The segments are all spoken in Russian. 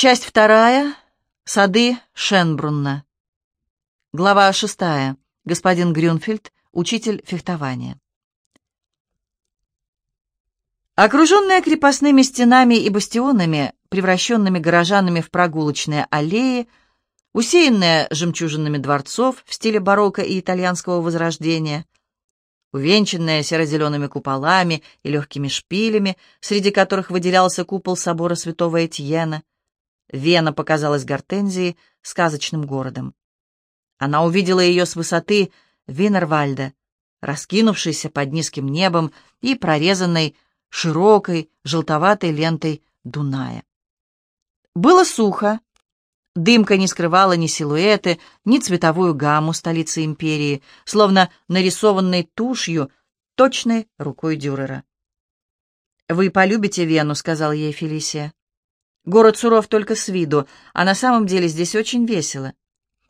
Часть вторая. Сады Шенбрунна. Глава шестая. Господин Грюнфельд, учитель фехтования. Окруженная крепостными стенами и бастионами, превращенными горожанами в прогулочные аллеи, усеянная жемчужинами дворцов в стиле барокко и итальянского возрождения, увенчанная серо-зелеными куполами и легкими шпилями, среди которых выделялся купол собора святого Этьена, Вена показалась Гортензии сказочным городом. Она увидела ее с высоты Винервальда, раскинувшейся под низким небом и прорезанной широкой желтоватой лентой Дуная. Было сухо. Дымка не скрывала ни силуэты, ни цветовую гамму столицы империи, словно нарисованной тушью, точной рукой Дюрера. «Вы полюбите Вену», — сказал ей Фелисия. Город суров только с виду, а на самом деле здесь очень весело.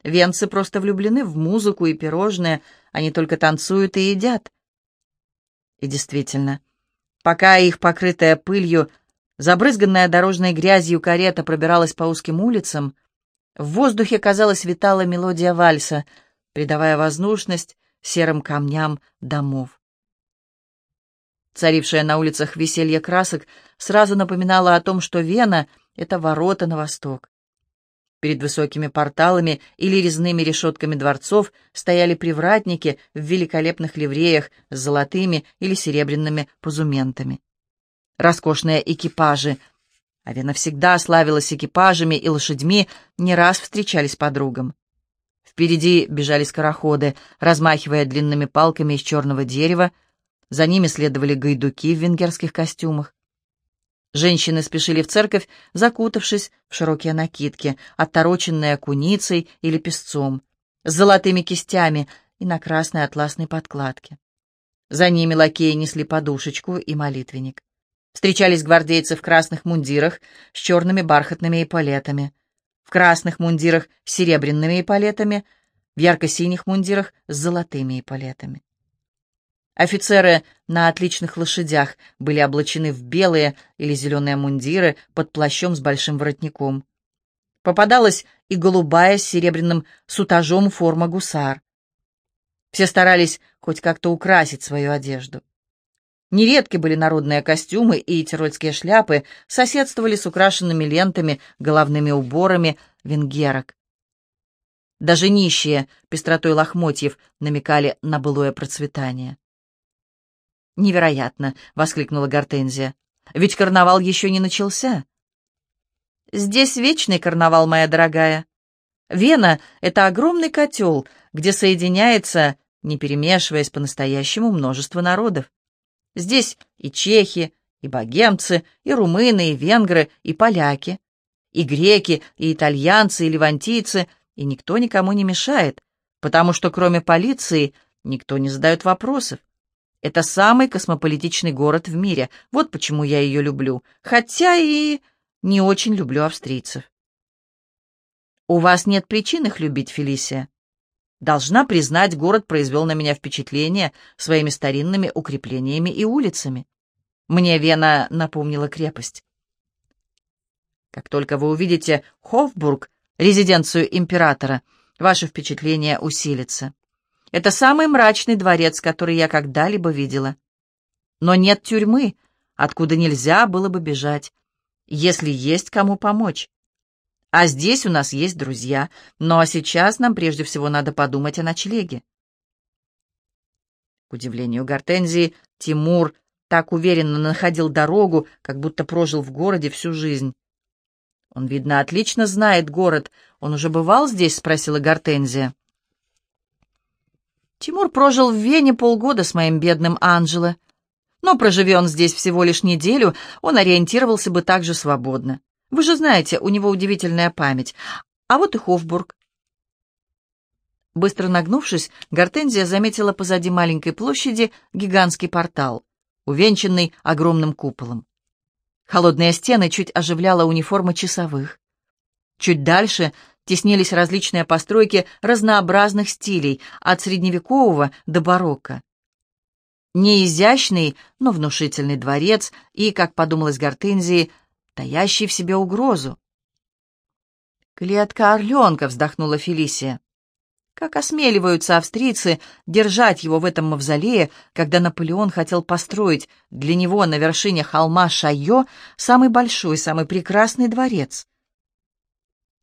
Венцы просто влюблены в музыку и пирожные, они только танцуют и едят. И действительно, пока их покрытая пылью, забрызганная дорожной грязью карета пробиралась по узким улицам, в воздухе, казалось, витала мелодия вальса, придавая воздушность серым камням домов. Царившее на улицах веселье красок сразу напоминало о том, что Вена — это ворота на восток. Перед высокими порталами или резными решетками дворцов стояли привратники в великолепных ливреях с золотыми или серебряными позументами. Роскошные экипажи. Авена всегда славилась экипажами и лошадьми, не раз встречались подругам. Впереди бежали скороходы, размахивая длинными палками из черного дерева, за ними следовали гайдуки в венгерских костюмах. Женщины спешили в церковь, закутавшись в широкие накидки, оттороченные куницей или песцом, с золотыми кистями и на красной атласной подкладке. За ними лакеи несли подушечку и молитвенник. Встречались гвардейцы в красных мундирах с черными бархатными эполетами, в красных мундирах с серебряными эполетами, в ярко-синих мундирах с золотыми эполетами. Офицеры на отличных лошадях были облачены в белые или зеленые мундиры под плащом с большим воротником. Попадалась и голубая с серебряным сутажом форма гусар. Все старались хоть как-то украсить свою одежду. Нередки были народные костюмы и тирольские шляпы, соседствовали с украшенными лентами, головными уборами венгерок. Даже нищие пестротой лохмотьев намекали на былое процветание. «Невероятно!» — воскликнула Гортензия. «Ведь карнавал еще не начался». «Здесь вечный карнавал, моя дорогая. Вена — это огромный котел, где соединяется, не перемешиваясь по-настоящему, множество народов. Здесь и чехи, и богемцы, и румыны, и венгры, и поляки, и греки, и итальянцы, и ливантийцы, и никто никому не мешает, потому что кроме полиции никто не задает вопросов. Это самый космополитичный город в мире. Вот почему я ее люблю. Хотя и не очень люблю австрийцев. У вас нет причин их любить, Фелисия. Должна признать, город произвел на меня впечатление своими старинными укреплениями и улицами. Мне Вена напомнила крепость. Как только вы увидите Хофбург, резиденцию императора, ваше впечатление усилится. Это самый мрачный дворец, который я когда-либо видела. Но нет тюрьмы, откуда нельзя было бы бежать, если есть кому помочь. А здесь у нас есть друзья, но сейчас нам прежде всего надо подумать о ночлеге. К удивлению Гортензии, Тимур так уверенно находил дорогу, как будто прожил в городе всю жизнь. «Он, видно, отлично знает город. Он уже бывал здесь?» — спросила Гортензия. Тимур прожил в Вене полгода с моим бедным Анджело. Но проживи он здесь всего лишь неделю, он ориентировался бы так же свободно. Вы же знаете, у него удивительная память. А вот и Хофбург. Быстро нагнувшись, Гортензия заметила позади маленькой площади гигантский портал, увенчанный огромным куполом. Холодные стены чуть оживляла униформа часовых. Чуть дальше теснились различные постройки разнообразных стилей, от средневекового до барокко. Не изящный, но внушительный дворец и, как подумалось Гортензии, таящий в себе угрозу. «Клетка орленка!» — вздохнула Фелисия. Как осмеливаются австрийцы держать его в этом мавзолее, когда Наполеон хотел построить для него на вершине холма Шайо самый большой, самый прекрасный дворец?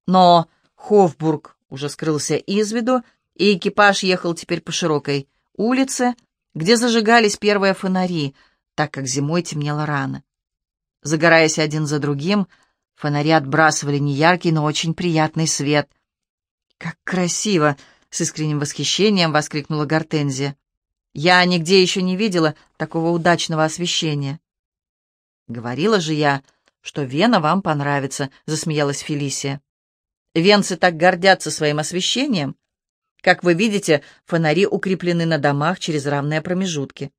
Но Хофбург уже скрылся из виду, и экипаж ехал теперь по широкой улице, где зажигались первые фонари, так как зимой темнело рано. Загораясь один за другим, фонари отбрасывали неяркий, но очень приятный свет. «Как красиво!» с искренним восхищением воскликнула Гортензия. «Я нигде еще не видела такого удачного освещения». «Говорила же я, что Вена вам понравится», — засмеялась Фелисия. «Венцы так гордятся своим освещением. Как вы видите, фонари укреплены на домах через равные промежутки.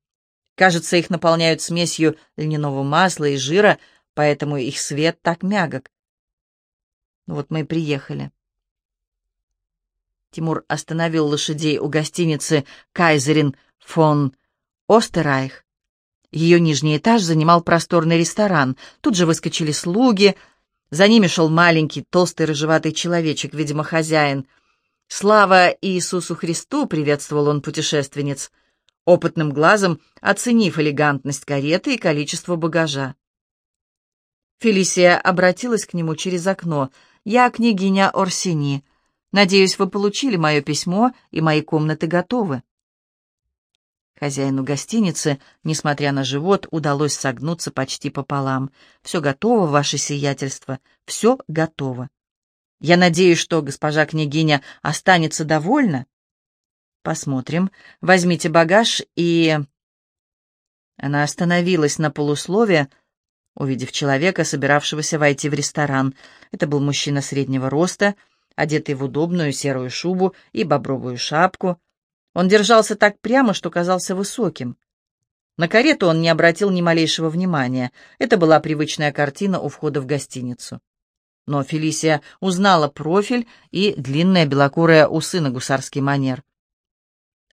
Кажется, их наполняют смесью льняного масла и жира, поэтому их свет так мягок. Вот мы и приехали. Тимур остановил лошадей у гостиницы «Кайзерин фон Остерайх». Ее нижний этаж занимал просторный ресторан. Тут же выскочили слуги. За ними шел маленький, толстый, рыжеватый человечек, видимо, хозяин. «Слава Иисусу Христу!» — приветствовал он путешественниц, опытным глазом оценив элегантность кареты и количество багажа. Фелисия обратилась к нему через окно. «Я княгиня Орсини. Надеюсь, вы получили мое письмо, и мои комнаты готовы». Хозяину гостиницы, несмотря на живот, удалось согнуться почти пополам. «Все готово, ваше сиятельство, все готово. Я надеюсь, что госпожа княгиня останется довольна?» «Посмотрим. Возьмите багаж и...» Она остановилась на полусловие, увидев человека, собиравшегося войти в ресторан. Это был мужчина среднего роста, одетый в удобную серую шубу и бобровую шапку. Он держался так прямо, что казался высоким. На карету он не обратил ни малейшего внимания. Это была привычная картина у входа в гостиницу. Но Фелисия узнала профиль и длинные белокурые усы на гусарский манер.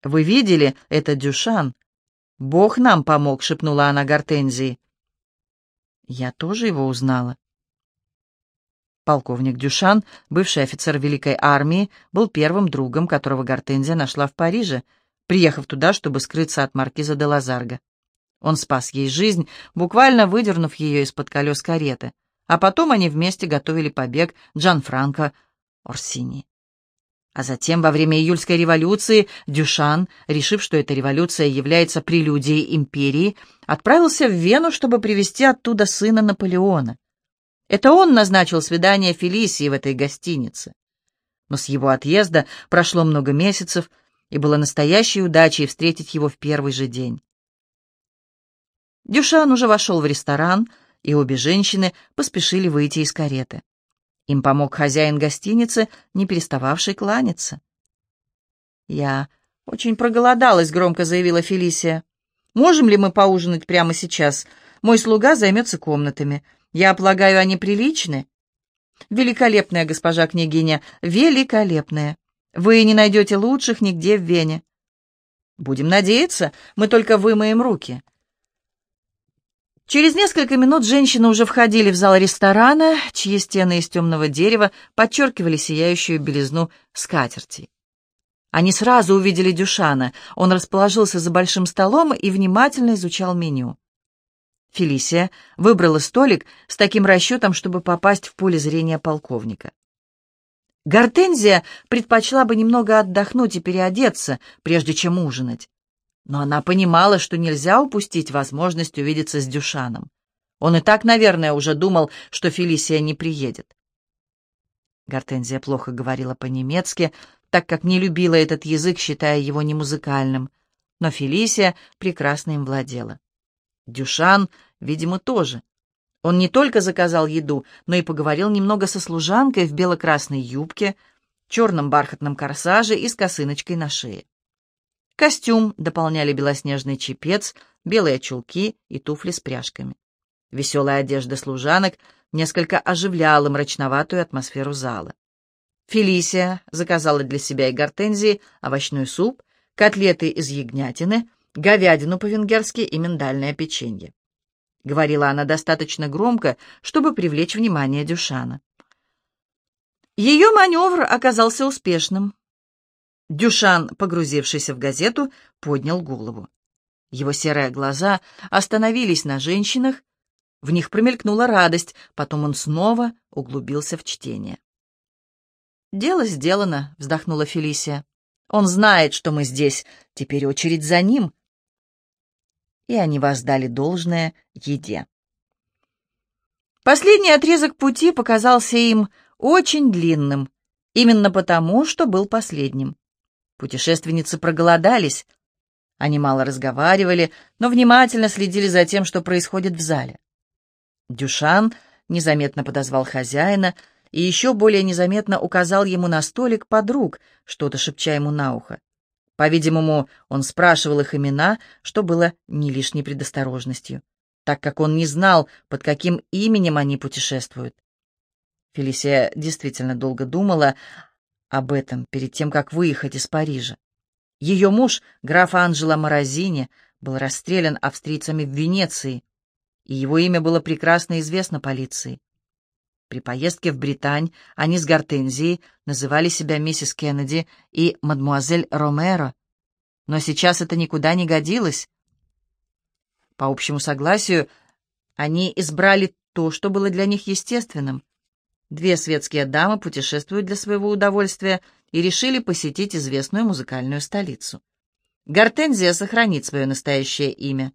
«Вы видели? Это Дюшан. Бог нам помог», — шепнула она Гортензии. Я тоже его узнала. Полковник Дюшан, бывший офицер Великой армии, был первым другом, которого Гортензия нашла в Париже, приехав туда, чтобы скрыться от маркиза де Лазарга. Он спас ей жизнь, буквально выдернув ее из-под колес кареты, а потом они вместе готовили побег Джанфранко Орсини. А затем, во время июльской революции, Дюшан, решив, что эта революция является прелюдией империи, отправился в Вену, чтобы привести оттуда сына Наполеона. Это он назначил свидание Фелисии в этой гостинице. Но с его отъезда прошло много месяцев, и было настоящей удачей встретить его в первый же день. Дюшан уже вошел в ресторан, и обе женщины поспешили выйти из кареты. Им помог хозяин гостиницы, не перестававший кланяться. «Я очень проголодалась», — громко заявила Фелисия. «Можем ли мы поужинать прямо сейчас? Мой слуга займется комнатами. Я полагаю, они приличны? Великолепная госпожа княгиня, великолепная. Вы не найдете лучших нигде в Вене. Будем надеяться, мы только вымоем руки. Через несколько минут женщины уже входили в зал ресторана, чьи стены из темного дерева подчеркивали сияющую белизну скатерти. Они сразу увидели Дюшана. Он расположился за большим столом и внимательно изучал меню. Фелисия выбрала столик с таким расчетом, чтобы попасть в поле зрения полковника. Гортензия предпочла бы немного отдохнуть и переодеться, прежде чем ужинать. Но она понимала, что нельзя упустить возможность увидеться с Дюшаном. Он и так, наверное, уже думал, что Фелисия не приедет. Гортензия плохо говорила по-немецки, так как не любила этот язык, считая его немузыкальным. Но Фелисия прекрасно им владела. Дюшан, видимо, тоже. Он не только заказал еду, но и поговорил немного со служанкой в бело-красной юбке, черном бархатном корсаже и с косыночкой на шее. Костюм дополняли белоснежный чепец, белые чулки и туфли с пряжками. Веселая одежда служанок несколько оживляла мрачноватую атмосферу зала. Фелисия заказала для себя и гортензии овощной суп, котлеты из ягнятины, говядину по-венгерски и миндальное печенье. Говорила она достаточно громко, чтобы привлечь внимание Дюшана. Ее маневр оказался успешным. Дюшан, погрузившийся в газету, поднял голову. Его серые глаза остановились на женщинах, в них промелькнула радость, потом он снова углубился в чтение. «Дело сделано», — вздохнула Фелисия. «Он знает, что мы здесь, теперь очередь за ним». И они воздали должное еде. Последний отрезок пути показался им очень длинным, именно потому, что был последним. Путешественницы проголодались. Они мало разговаривали, но внимательно следили за тем, что происходит в зале. Дюшан незаметно подозвал хозяина и еще более незаметно указал ему на столик подруг, что-то шепча ему на ухо. По-видимому, он спрашивал их имена, что было не лишней предосторожностью, так как он не знал, под каким именем они путешествуют. Фелисия действительно долго думала об этом перед тем, как выехать из Парижа. Ее муж, граф Анджело Морозини, был расстрелян австрийцами в Венеции, и его имя было прекрасно известно полиции. При поездке в Британь они с Гортензией называли себя миссис Кеннеди и мадмуазель Ромеро, но сейчас это никуда не годилось. По общему согласию, они избрали то, что было для них естественным. Две светские дамы путешествуют для своего удовольствия и решили посетить известную музыкальную столицу. Гортензия сохранит свое настоящее имя.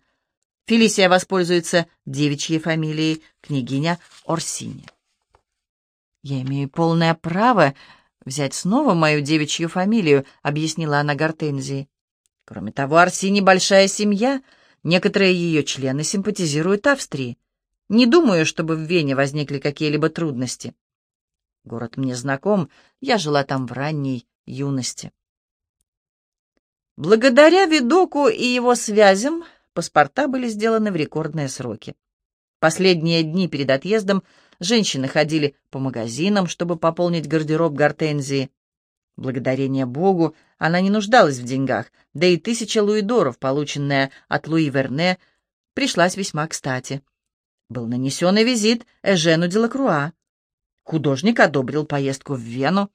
Фелисия воспользуется девичьей фамилией княгиня Орсини. «Я имею полное право взять снова мою девичью фамилию», — объяснила она Гортензии. «Кроме того, Орсини большая семья, некоторые ее члены симпатизируют Австрии. Не думаю, чтобы в Вене возникли какие-либо трудности. Город мне знаком, я жила там в ранней юности. Благодаря Видоку и его связям паспорта были сделаны в рекордные сроки. Последние дни перед отъездом женщины ходили по магазинам, чтобы пополнить гардероб гортензии. Благодарение Богу, она не нуждалась в деньгах, да и тысяча луидоров, полученная от Луи Верне, пришлась весьма кстати. Был нанесен и визит Эжену Делакруа. Художник одобрил поездку в Вену.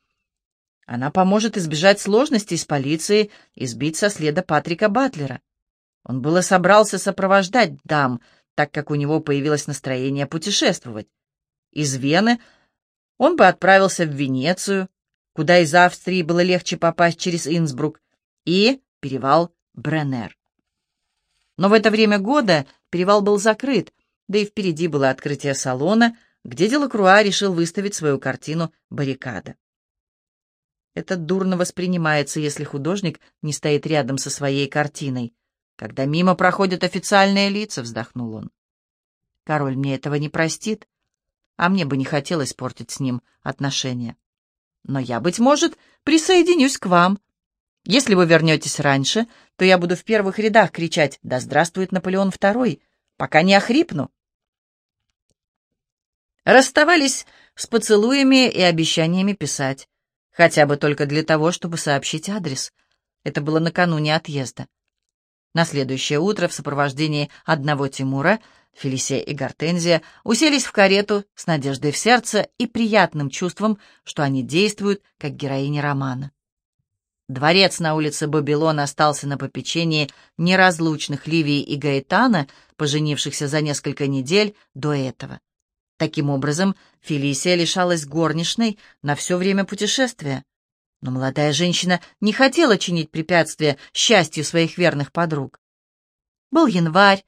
Она поможет избежать сложностей с полицией и сбить со следа Патрика Батлера. Он было собрался сопровождать дам, так как у него появилось настроение путешествовать. Из Вены он бы отправился в Венецию, куда из Австрии было легче попасть через Инсбрук, и перевал Бреннер. Но в это время года перевал был закрыт, да и впереди было открытие салона, где Делакруа решил выставить свою картину «Баррикада». Это дурно воспринимается, если художник не стоит рядом со своей картиной. Когда мимо проходят официальные лица, вздохнул он. Король мне этого не простит, а мне бы не хотелось портить с ним отношения. Но я, быть может, присоединюсь к вам. Если вы вернетесь раньше, то я буду в первых рядах кричать «Да здравствует Наполеон II!», пока не охрипну расставались с поцелуями и обещаниями писать, хотя бы только для того, чтобы сообщить адрес. Это было накануне отъезда. На следующее утро в сопровождении одного Тимура Фелисия и Гортензия уселись в карету с надеждой в сердце и приятным чувством, что они действуют как героини романа. Дворец на улице Бабилон остался на попечении неразлучных Ливии и Гаэтана, поженившихся за несколько недель до этого. Таким образом, Фелисия лишалась горничной на все время путешествия. Но молодая женщина не хотела чинить препятствия счастью своих верных подруг. Был январь,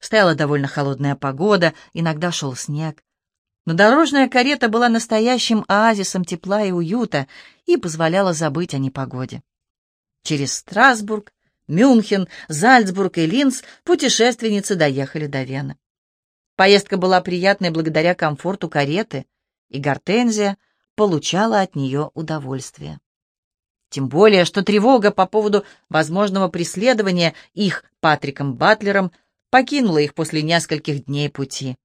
стояла довольно холодная погода, иногда шел снег. Но дорожная карета была настоящим оазисом тепла и уюта и позволяла забыть о непогоде. Через Страсбург, Мюнхен, Зальцбург и Линц путешественницы доехали до Вены. Поездка была приятной благодаря комфорту кареты, и Гортензия получала от нее удовольствие. Тем более, что тревога по поводу возможного преследования их Патриком Батлером покинула их после нескольких дней пути.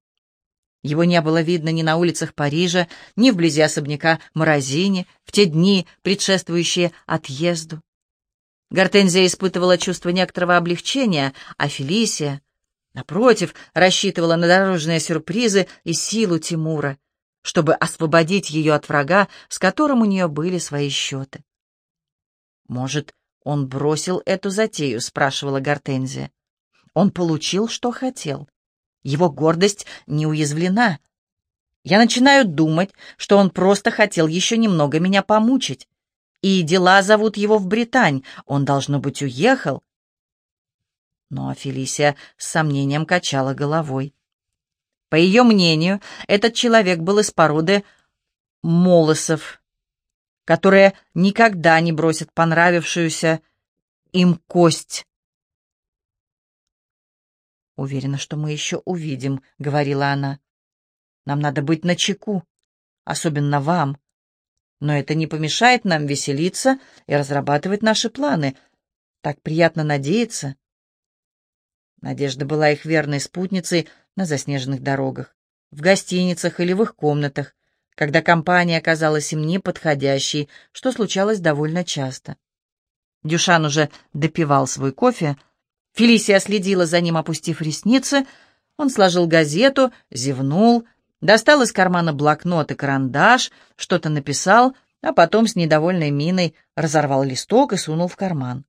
Его не было видно ни на улицах Парижа, ни вблизи особняка Морозини в те дни, предшествующие отъезду. Гортензия испытывала чувство некоторого облегчения, а Фелисия Напротив, рассчитывала на дорожные сюрпризы и силу Тимура. чтобы освободить ее от врага, с которым у нее были свои счеты. «Может, он бросил эту затею?» — спрашивала Гортензия. «Он получил, что хотел. Его гордость не уязвлена. Я начинаю думать, что он просто хотел еще немного меня помучить. И дела зовут его в Британь. Он, должно быть, уехал». Но Фелисия с сомнением качала головой. По ее мнению, этот человек был из породы молосов, которые никогда не бросят понравившуюся им кость. «Уверена, что мы еще увидим», — говорила она. «Нам надо быть начеку, особенно вам. Но это не помешает нам веселиться и разрабатывать наши планы. Так приятно надеяться». Надежда была их верной спутницей на заснеженных дорогах, в гостиницах или в их комнатах, когда компания оказалась им неподходящей, что случалось довольно часто. Дюшан уже допивал свой кофе. Фелисия следила за ним, опустив ресницы. Он сложил газету, зевнул, достал из кармана блокнот и карандаш, что-то написал, а потом с недовольной миной разорвал листок и сунул в карман.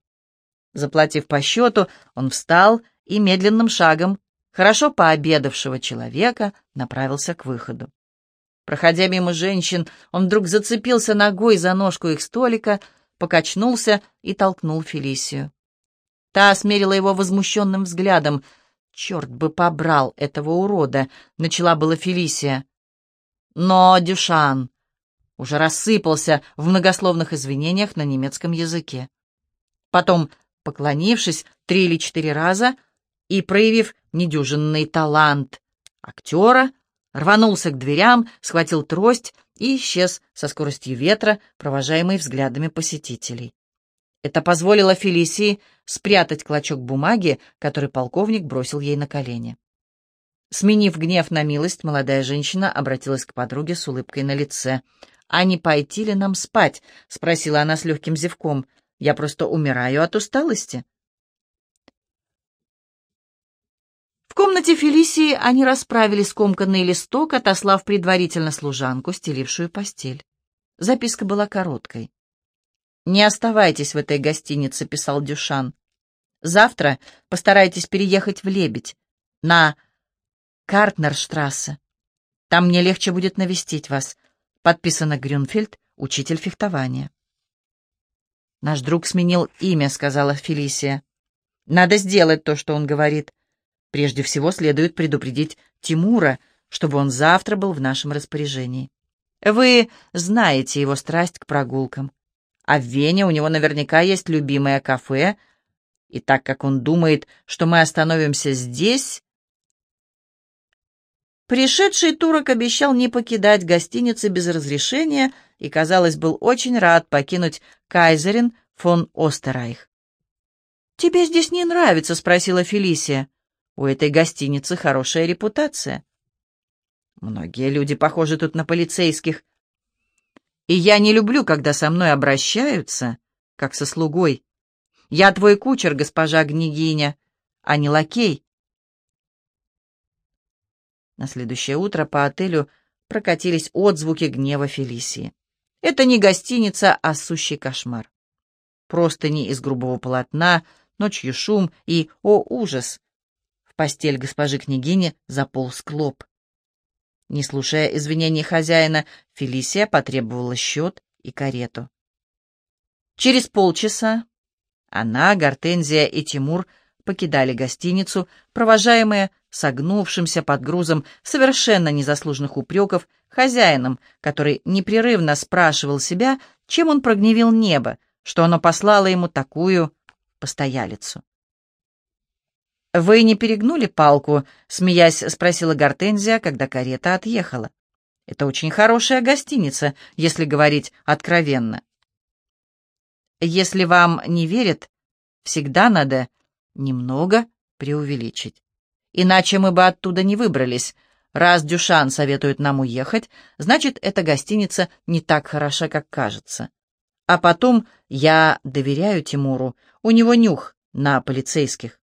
Заплатив по счету, он встал и медленным шагом, хорошо пообедавшего человека, направился к выходу. Проходя мимо женщин, он вдруг зацепился ногой за ножку их столика, покачнулся и толкнул Фелисию. Та осмерила его возмущенным взглядом. «Черт бы побрал этого урода!» — начала была Фелисия. Но Дюшан уже рассыпался в многословных извинениях на немецком языке. Потом, поклонившись три или четыре раза, и, проявив недюжинный талант актера, рванулся к дверям, схватил трость и исчез со скоростью ветра, провожаемый взглядами посетителей. Это позволило Фелисии спрятать клочок бумаги, который полковник бросил ей на колени. Сменив гнев на милость, молодая женщина обратилась к подруге с улыбкой на лице. «А не пойти ли нам спать?» — спросила она с легким зевком. «Я просто умираю от усталости». В комнате Фелисии они расправили скомканный листок, отослав предварительно служанку, стелившую постель. Записка была короткой. «Не оставайтесь в этой гостинице», — писал Дюшан. «Завтра постарайтесь переехать в Лебедь, на Картнерштрассе. Там мне легче будет навестить вас. Подписано Грюнфельд, учитель фехтования». «Наш друг сменил имя», — сказала Фелисия. «Надо сделать то, что он говорит. Прежде всего следует предупредить Тимура, чтобы он завтра был в нашем распоряжении. Вы знаете его страсть к прогулкам. А в Вене у него наверняка есть любимое кафе, и так как он думает, что мы остановимся здесь... Пришедший турок обещал не покидать гостиницы без разрешения и, казалось, был очень рад покинуть Кайзерин фон Остерайх. «Тебе здесь не нравится?» — спросила Фелисия. У этой гостиницы хорошая репутация. Многие люди похожи тут на полицейских. И я не люблю, когда со мной обращаются, как со слугой. Я твой кучер, госпожа Гнегиня, а не лакей. На следующее утро по отелю прокатились отзвуки гнева Фелисии. Это не гостиница, а сущий кошмар. Просто не из грубого полотна, ночью шум и, о ужас, в постель госпожи княгини заполз клоп. Не слушая извинений хозяина, Фелисия потребовала счет и карету. Через полчаса она, Гортензия и Тимур покидали гостиницу, провожаемые согнувшимся под грузом совершенно незаслуженных упреков хозяином, который непрерывно спрашивал себя, чем он прогневил небо, что оно послало ему такую постоялицу. «Вы не перегнули палку?» — смеясь спросила Гортензия, когда карета отъехала. «Это очень хорошая гостиница, если говорить откровенно». «Если вам не верят, всегда надо немного преувеличить. Иначе мы бы оттуда не выбрались. Раз Дюшан советует нам уехать, значит, эта гостиница не так хороша, как кажется. А потом я доверяю Тимуру, у него нюх на полицейских.